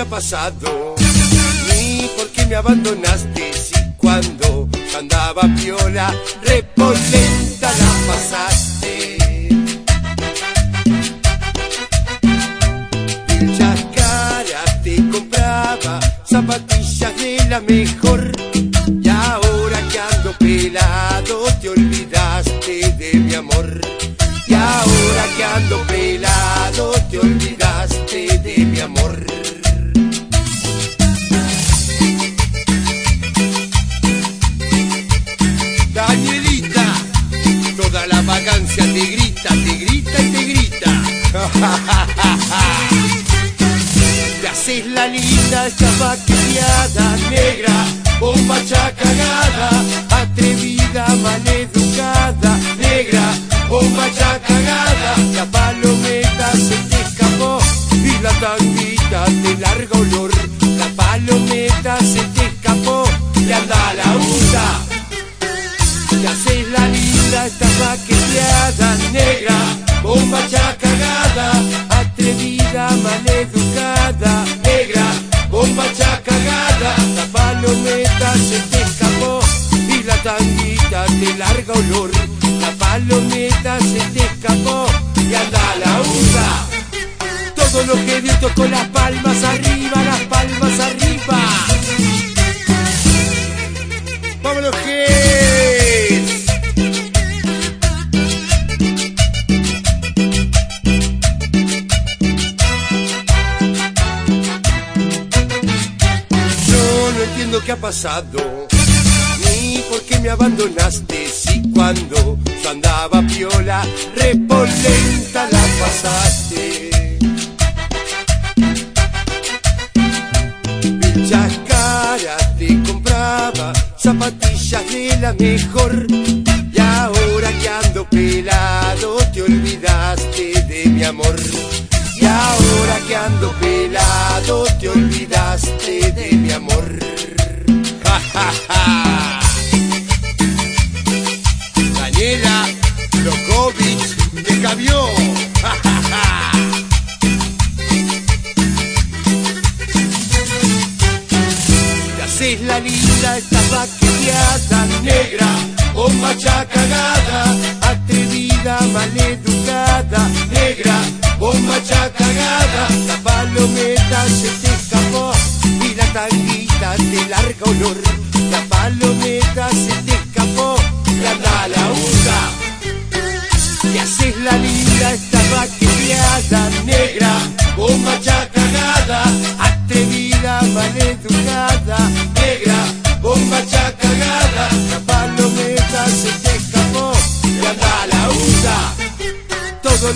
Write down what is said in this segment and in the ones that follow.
ha pasado, ni por qué me abandonaste. Si cuando andaba piola, repolenta la pasaste. Pilchas caras te compraba, zapatillas de la mejor. Vagancia te grita, te grita y te grita. Te haces la linda, chapaqueada, negra, bombacha cagada, atrevida, maleducada, negra, bombacha cagada, la palometa se te escapó y la tanguita de largo olor, la palometa se te escapó y anda a la usa. Te haces la linda, estás paqueteada, negra, bombacha cagada, atrevida, maleducada, negra, bombacha cagada, la palometa se te escapó y la tanguita de larga olor, la palometa se te escapó y anda la usa. Todo lo que visto con las palmas arriba, las palmas arriba. Ha pasado, ni por qué me abandonaste. Si cuando yo andaba piola, repolenta la pasaste. Pilchas caras te compraba, zapatillas de la mejor. Y ahora que ando pelado, te olvidaste de mi amor. Y ahora que ando pelado, te olvidaste Daniela Lokovic te cambió. Te haces la linda, estás paqueteada, negra, bombacha cagada,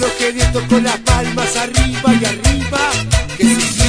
todos queriendo con las palmas arriba y arriba.